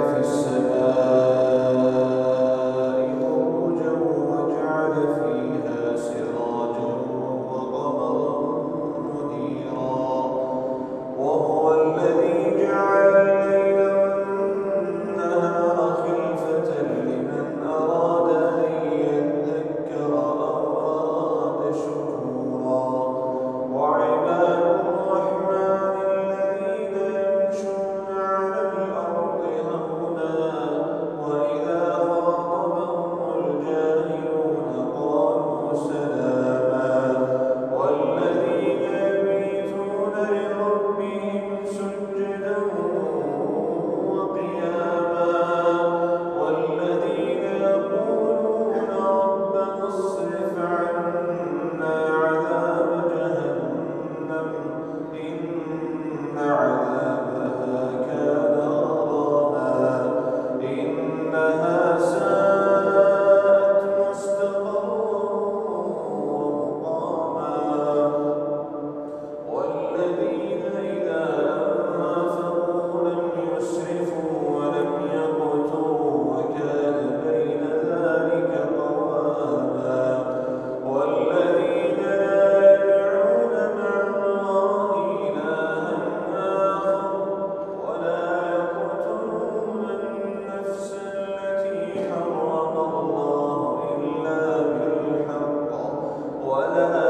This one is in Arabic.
في السماء 我嘞。